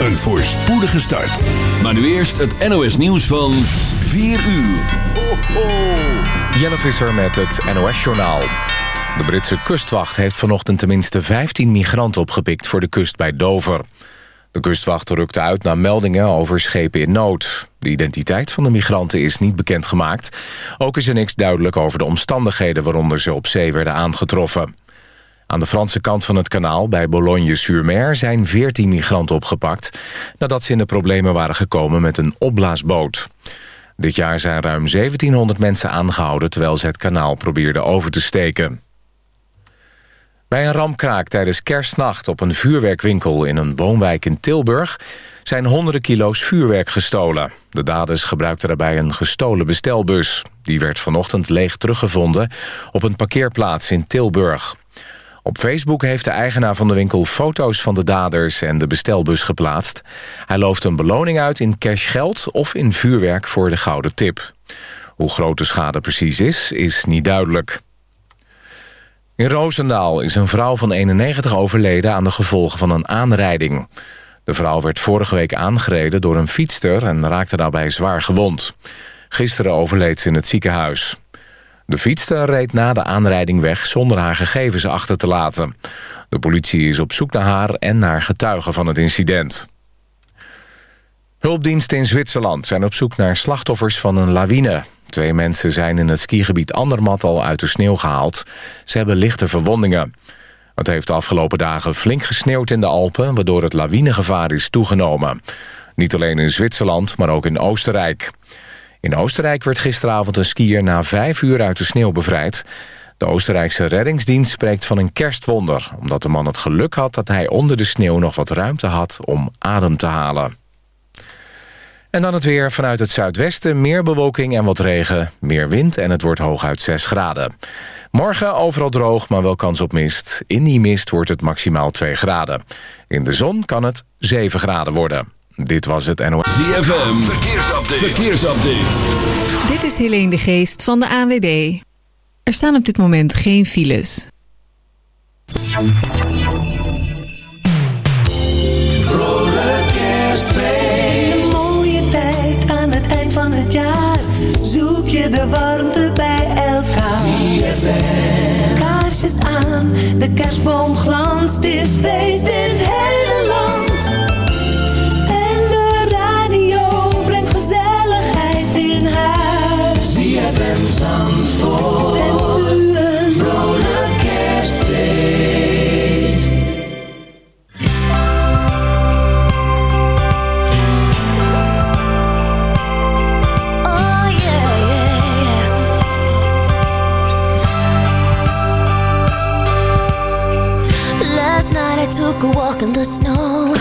Een voorspoedige start. Maar nu eerst het NOS nieuws van 4 uur. Ho, ho. Jelle Visser met het NOS-journaal. De Britse kustwacht heeft vanochtend tenminste 15 migranten opgepikt... voor de kust bij Dover. De kustwacht rukte uit naar meldingen over schepen in nood. De identiteit van de migranten is niet bekendgemaakt. Ook is er niks duidelijk over de omstandigheden... waaronder ze op zee werden aangetroffen. Aan de Franse kant van het kanaal bij Boulogne-sur-Mer... zijn 14 migranten opgepakt... nadat ze in de problemen waren gekomen met een opblaasboot. Dit jaar zijn ruim 1700 mensen aangehouden... terwijl ze het kanaal probeerden over te steken. Bij een ramkraak tijdens kerstnacht op een vuurwerkwinkel... in een woonwijk in Tilburg zijn honderden kilo's vuurwerk gestolen. De daders gebruikten daarbij een gestolen bestelbus. Die werd vanochtend leeg teruggevonden op een parkeerplaats in Tilburg. Op Facebook heeft de eigenaar van de winkel foto's van de daders en de bestelbus geplaatst. Hij looft een beloning uit in cashgeld of in vuurwerk voor de gouden tip. Hoe groot de schade precies is, is niet duidelijk. In Roosendaal is een vrouw van 91 overleden aan de gevolgen van een aanrijding. De vrouw werd vorige week aangereden door een fietster en raakte daarbij zwaar gewond. Gisteren overleed ze in het ziekenhuis. De fietster reed na de aanrijding weg zonder haar gegevens achter te laten. De politie is op zoek naar haar en naar getuigen van het incident. Hulpdiensten in Zwitserland zijn op zoek naar slachtoffers van een lawine. Twee mensen zijn in het skigebied Andermatt al uit de sneeuw gehaald. Ze hebben lichte verwondingen. Het heeft de afgelopen dagen flink gesneeuwd in de Alpen... waardoor het lawinegevaar is toegenomen. Niet alleen in Zwitserland, maar ook in Oostenrijk. In Oostenrijk werd gisteravond een skier na vijf uur uit de sneeuw bevrijd. De Oostenrijkse reddingsdienst spreekt van een kerstwonder... omdat de man het geluk had dat hij onder de sneeuw nog wat ruimte had om adem te halen. En dan het weer vanuit het zuidwesten. Meer bewolking en wat regen. Meer wind en het wordt hooguit 6 graden. Morgen overal droog, maar wel kans op mist. In die mist wordt het maximaal 2 graden. In de zon kan het 7 graden worden. Dit was het NOS. ZFM, verkeersupdate. verkeersupdate. Dit is Helene de Geest van de ANWB. Er staan op dit moment geen files. Vrolijk kerstfeest. Een mooie tijd aan het eind van het jaar. Zoek je de warmte bij elkaar. ZFM. Kaarsjes aan, de kerstboom glanst. Het is feest in het took a walk in the snow.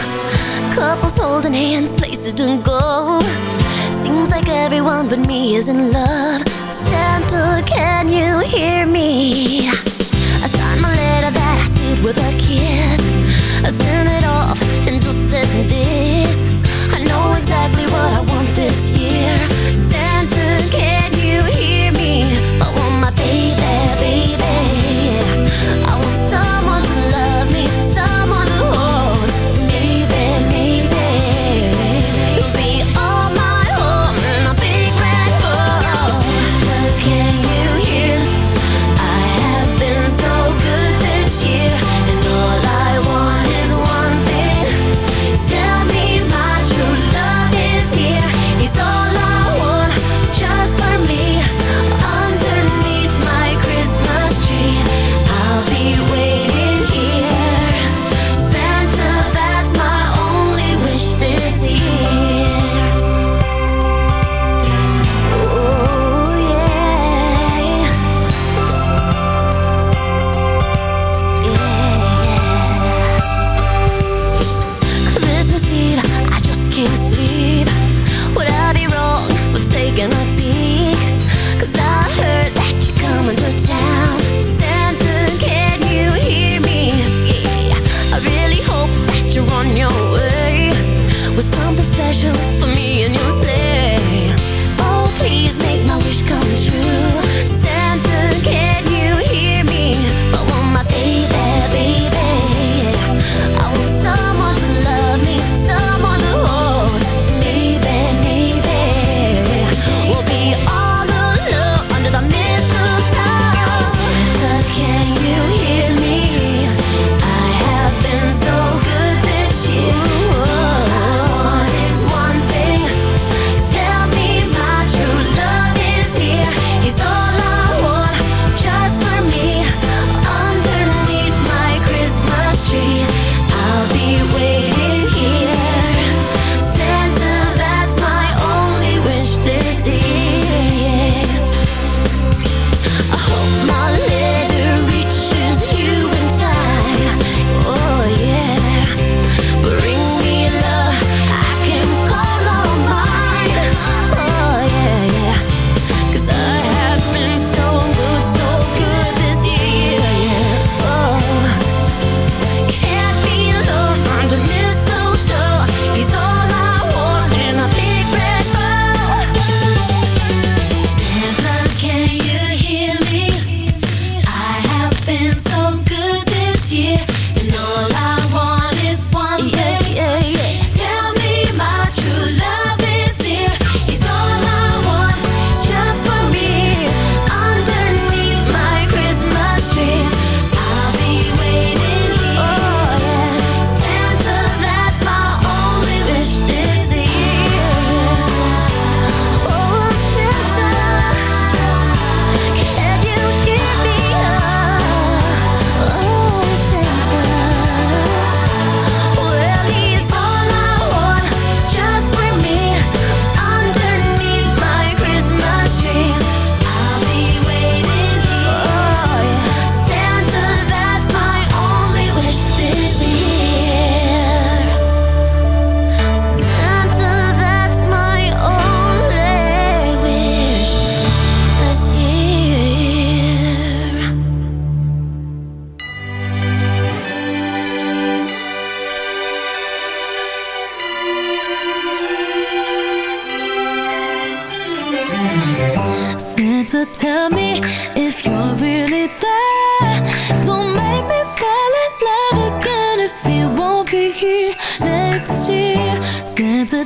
Couples holding hands, places to go. Seems like everyone but me is in love. Santa, can you hear me? I signed my letter that I sealed with a kiss. I sent it off and just said this. I know exactly what I want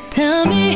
tell me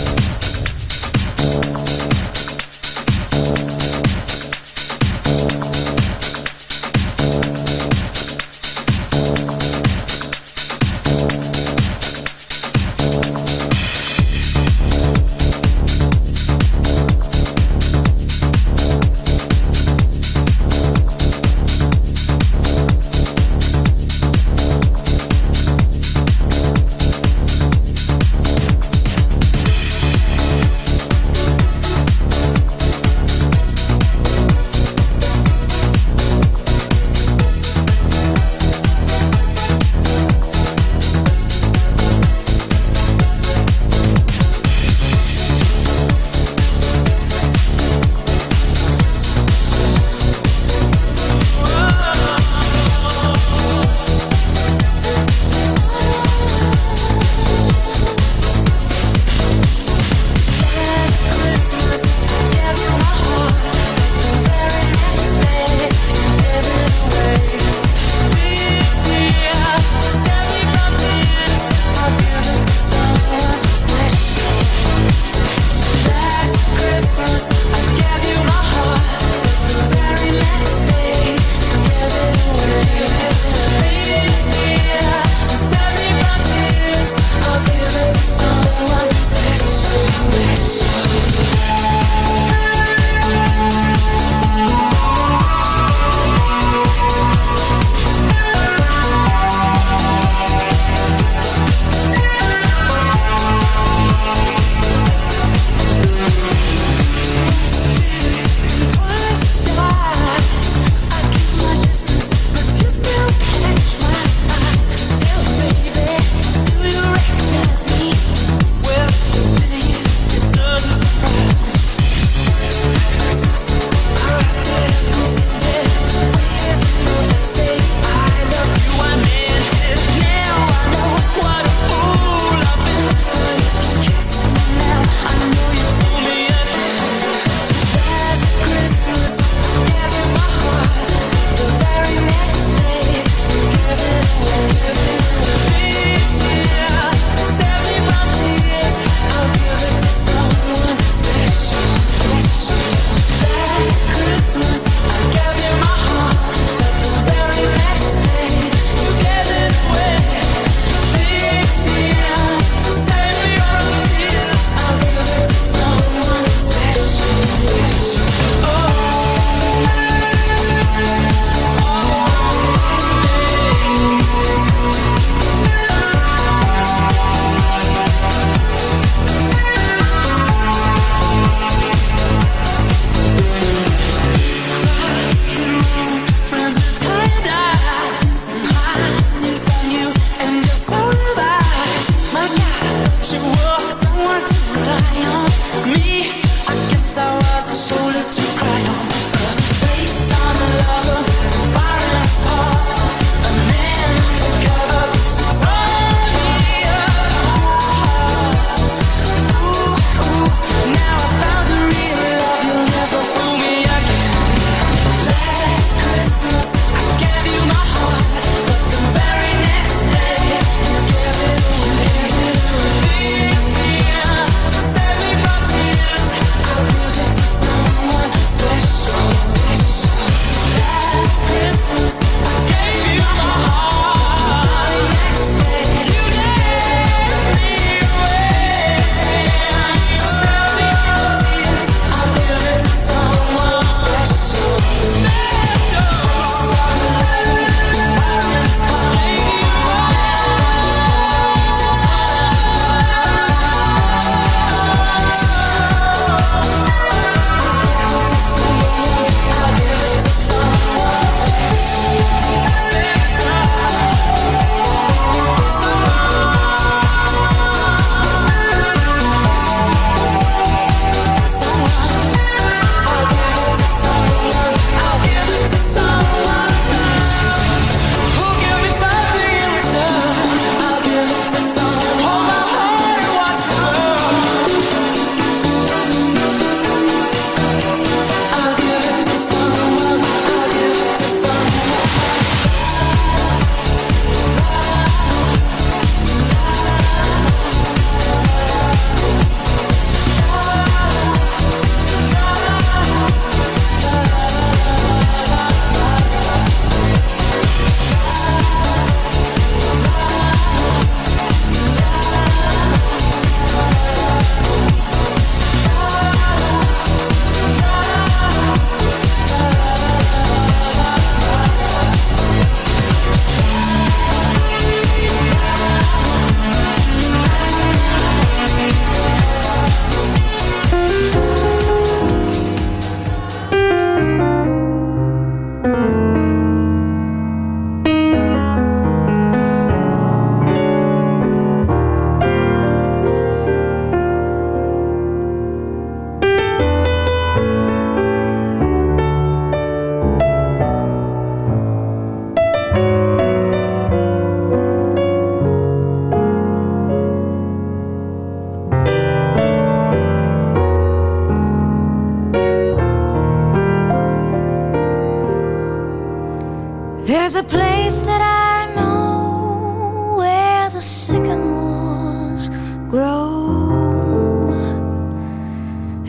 There's a place that I know where the sycamores grow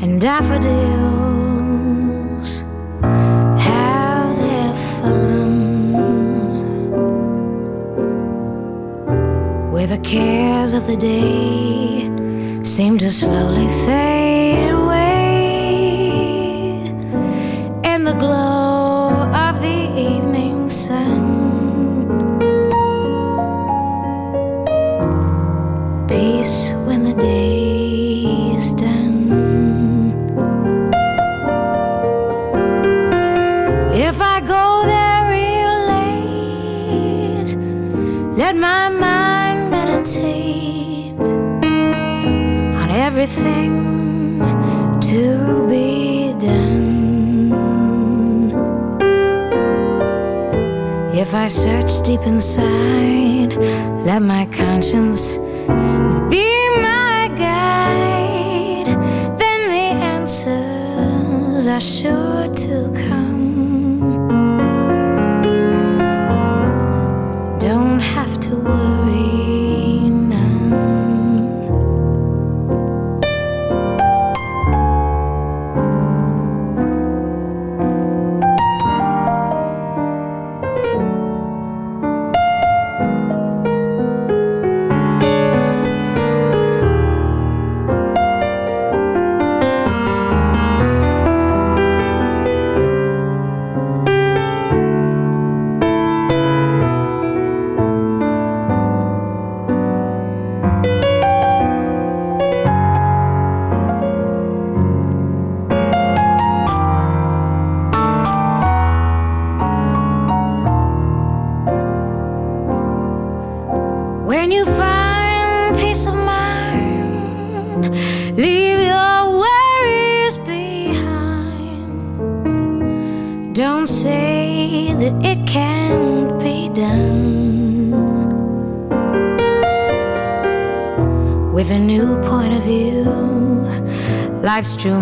and daffodils have their fun. Where the cares of the day seem to slowly fade away in the glow I search deep inside, let my conscience be my guide, then the answers are sure to life's true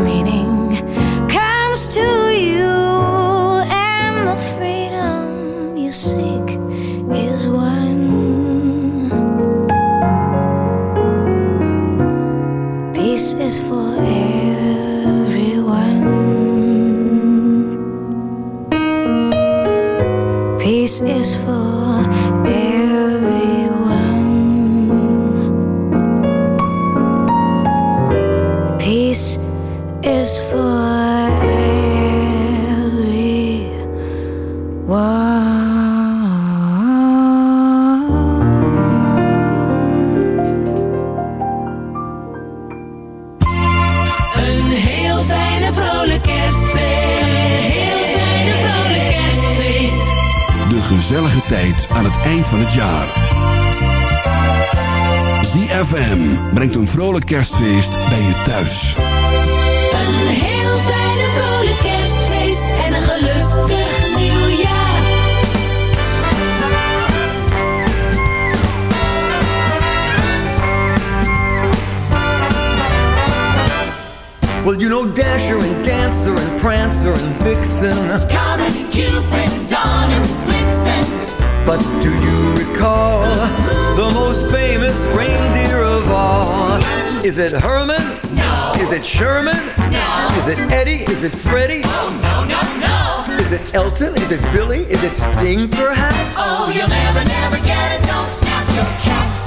Is it Herman? No. Is it Sherman? No. Is it Eddie? Is it Freddie? Oh, no, no, no. Is it Elton? Is it Billy? Is it Sting, perhaps? Oh, you'll never, never get it. Don't snap your caps.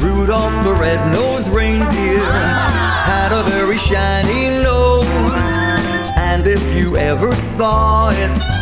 Rudolph the red-nosed reindeer had a very shiny nose. And if you ever saw it,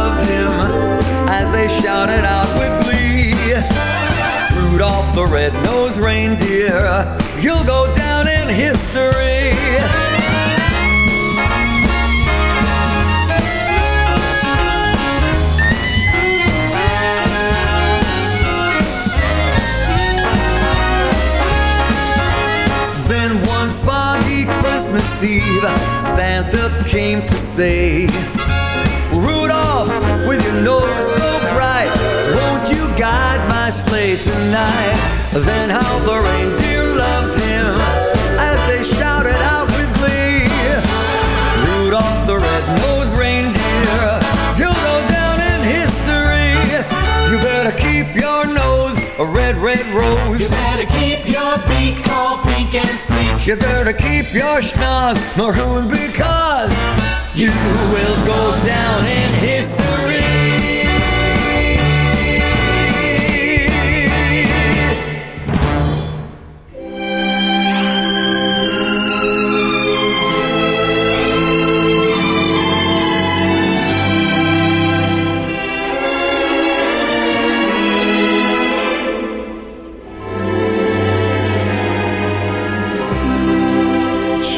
as they shouted out with glee. Rudolph the red-nosed reindeer, you'll go down in history. Then one foggy Christmas Eve, Santa came to say your so bright, won't you guide my sleigh tonight? Then how the reindeer loved him as they shouted out with glee. Rudolph the red-nosed reindeer, he'll go down in history. You better keep your nose a red, red rose. You better keep your beak all pink and sleek. You better keep your schnoz maroon because you will go down in history.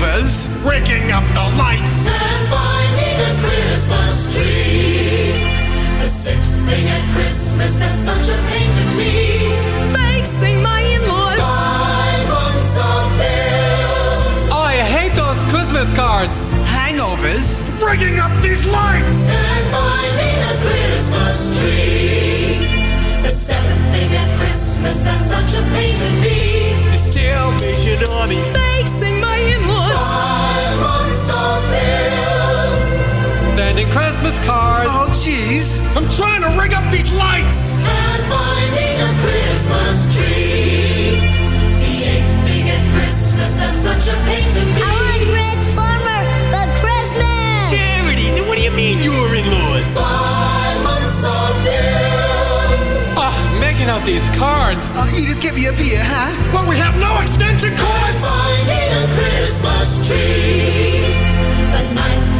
hangovers, rigging up the lights, and finding a Christmas tree. The sixth thing at Christmas that's such a pain to me. Facing my in-laws. Five months of bills. I hate those Christmas cards. hangovers, rigging up these lights, And finding a Christmas tree. The seventh thing at Christmas that's such a pain to me. The Salvation Army, sending Christmas cards, Oh, jeez, I'm trying to rig up these lights. And finding a Christmas tree. The eighth thing at Christmas that's such a pain to me. I want Red Farmer for Christmas. Charities, and what do you mean you're in-laws? Five months of bills. ah, making out these cards. Oh, you just get me up here, huh? Well, we have no extension cords. Finding a Christmas tree. The ninth thing at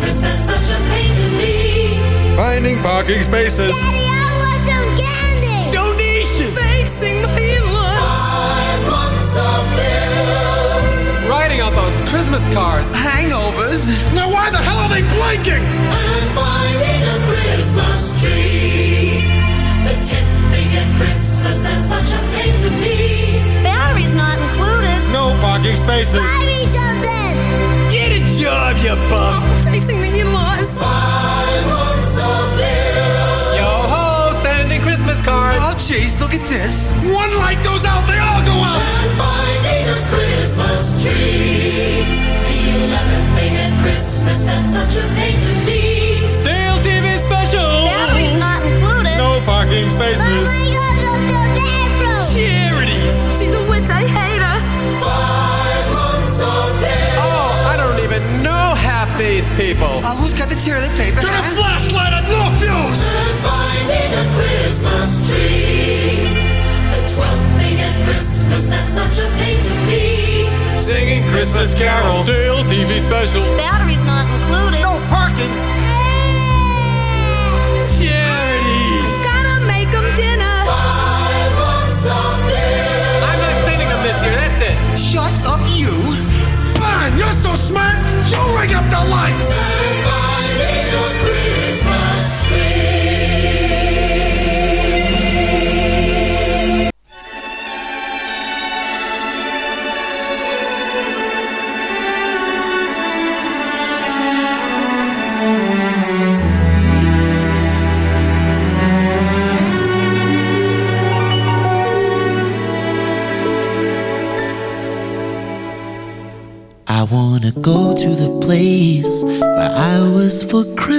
Christmas that's such a pain to me. Finding parking spaces. Daddy, I want some candy. Donations. Facing my in-laws. Five months of bills. Writing out those Christmas cards. Hangovers. Now, why the hell are they blinking? And finding a Christmas tree. The tenth thing at Christmas that's such a pain to me. Battery's not included. No parking spaces. Buy me something. Get a job, you bum. Facing the in-laws. Five months of bills. Yo ho, sending Christmas cards. Oh, jeez, look at this. One light goes out, they all go out. And finding a Christmas tree. The eleventh thing at Christmas that's such a pain to me. Stale TV special. Battery's not included. No parking spaces. Oh Mama, I gotta go to the bathroom. Charities. She's a witch. I hate these people. Oh, who's got the toilet paper? Get a huh? flashlight and no fuse. And finding a Christmas tree. The twelfth thing at Christmas that's such a pain to me. Singing Christmas carols. Stale TV special. Battery's not included. No parking. You ring up the lights.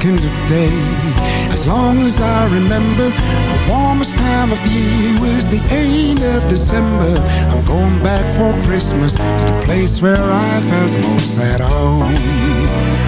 The day. As long as I remember, the warmest time of year was the end of December. I'm going back for Christmas to the place where I felt most at home.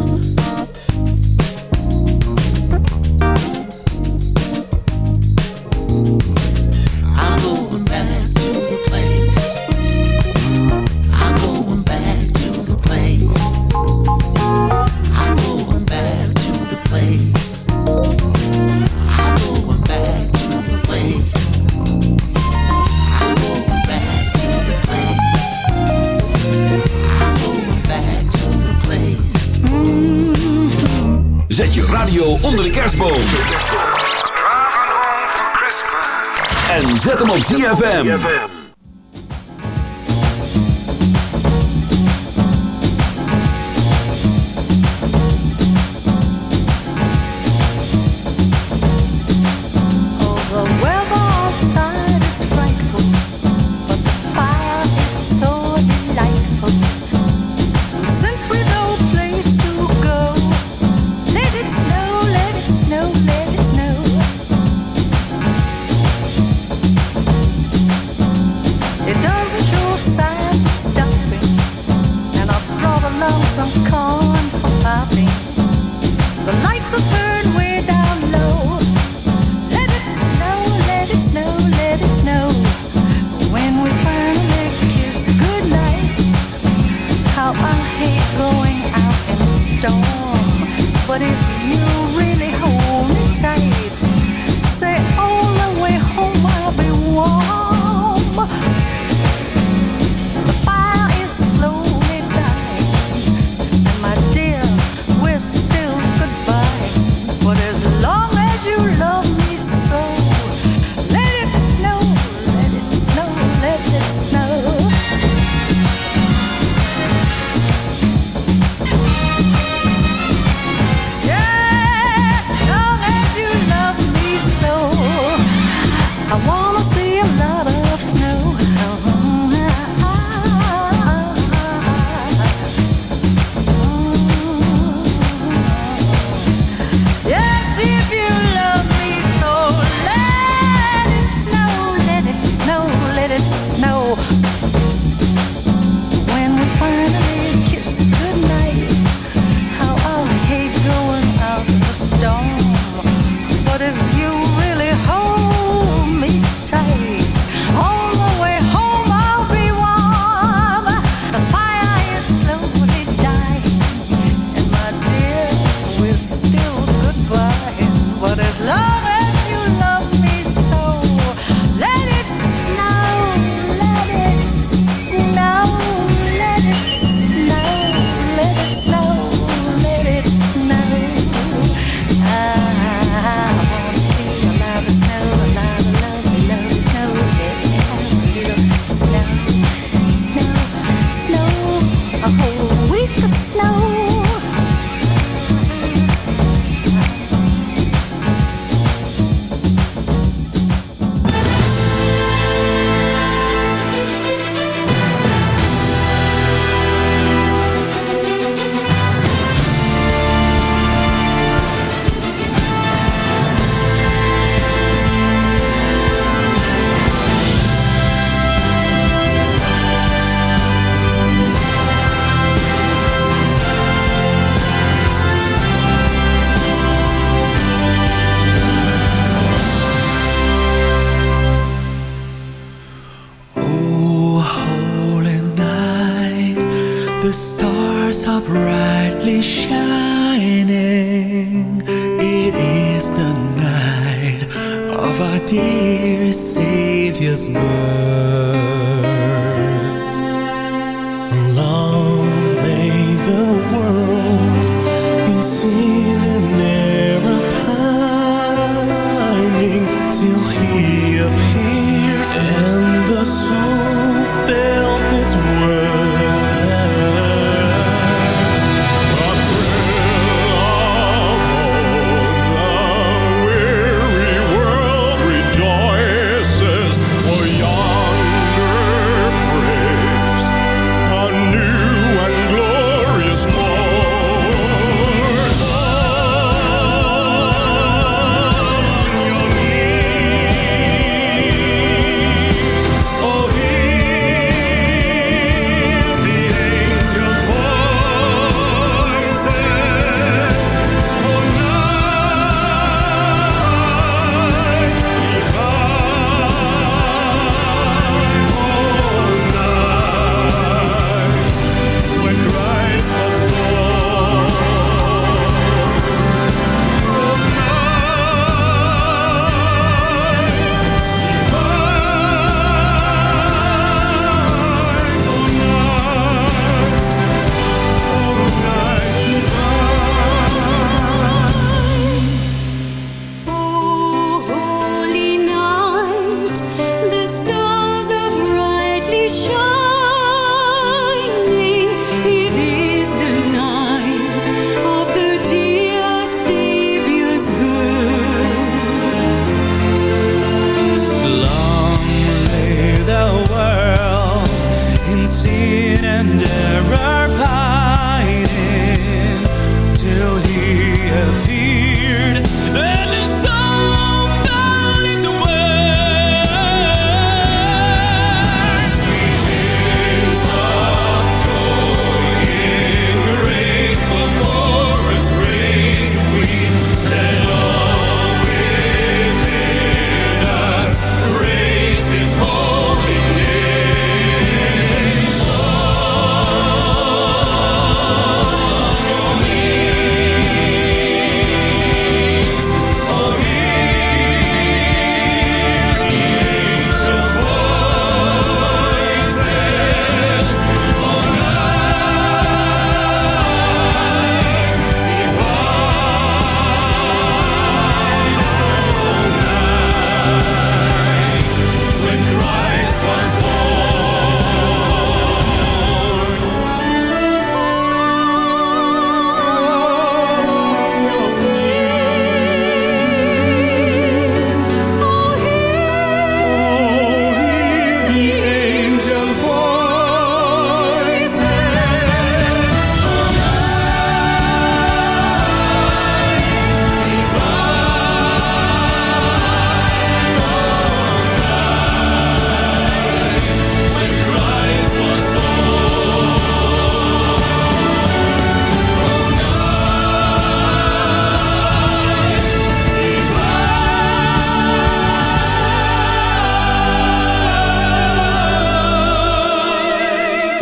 Op ZFM.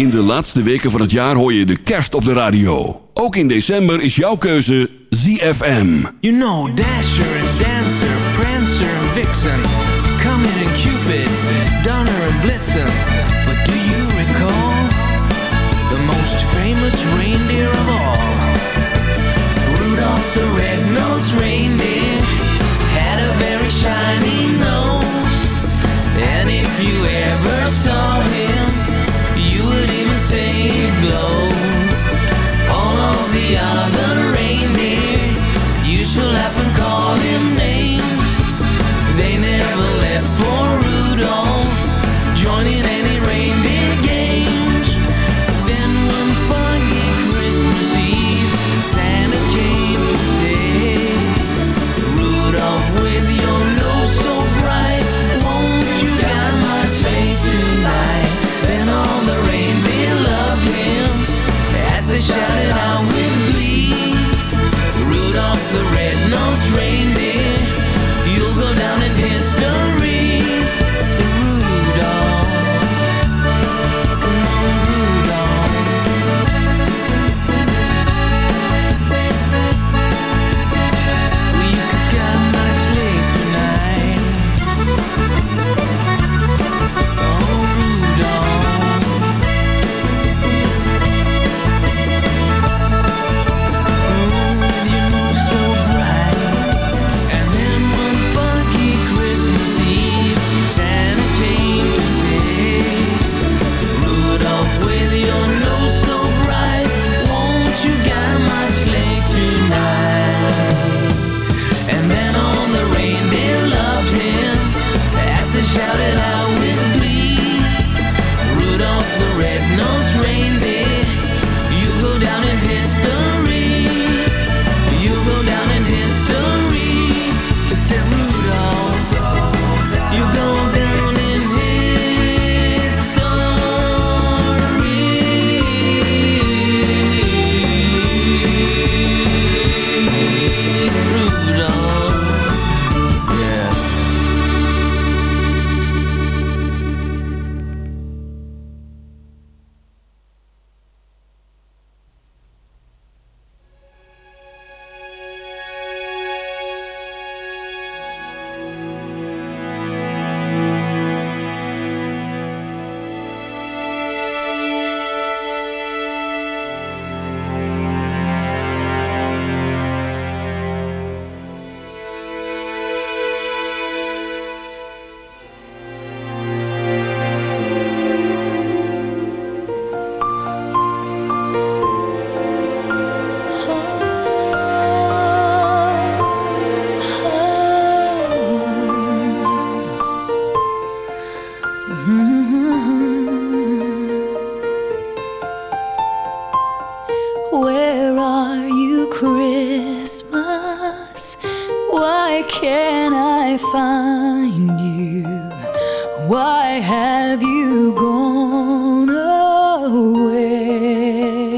De laatste weken van het jaar hoor je de kerst op de radio. Ook in december is jouw keuze ZFM. You know Dasher and Dancer, Prancer and Vixen. Coming and Cupid, Donner and Blitzen.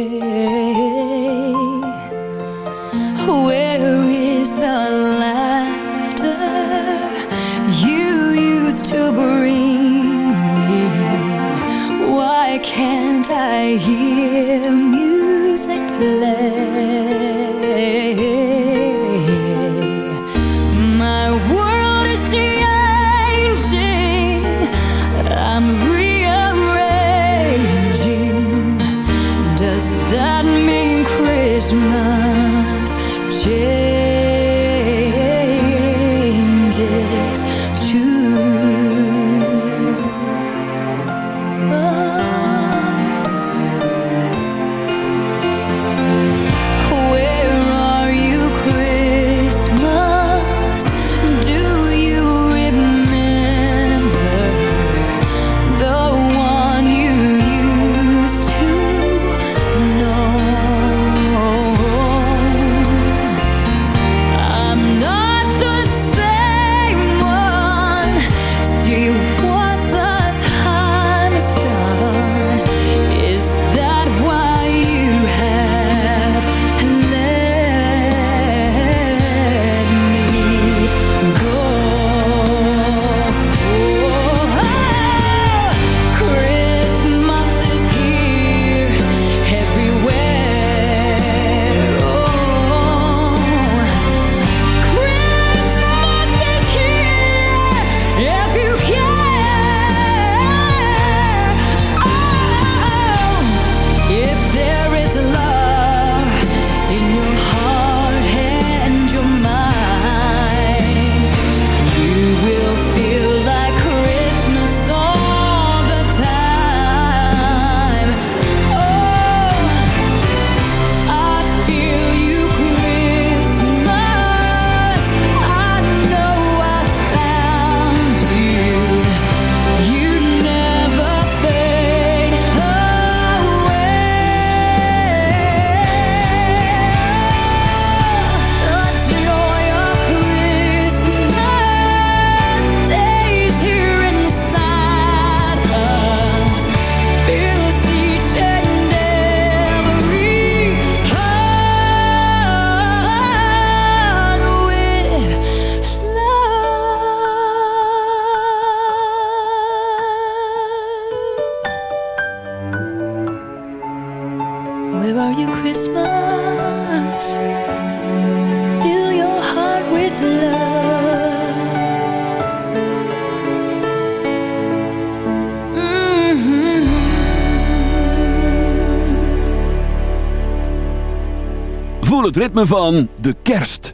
yeah. Ritme van de kerst.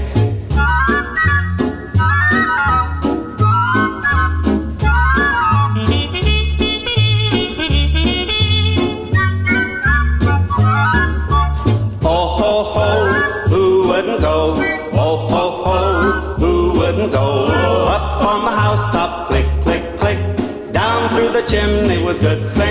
With Saint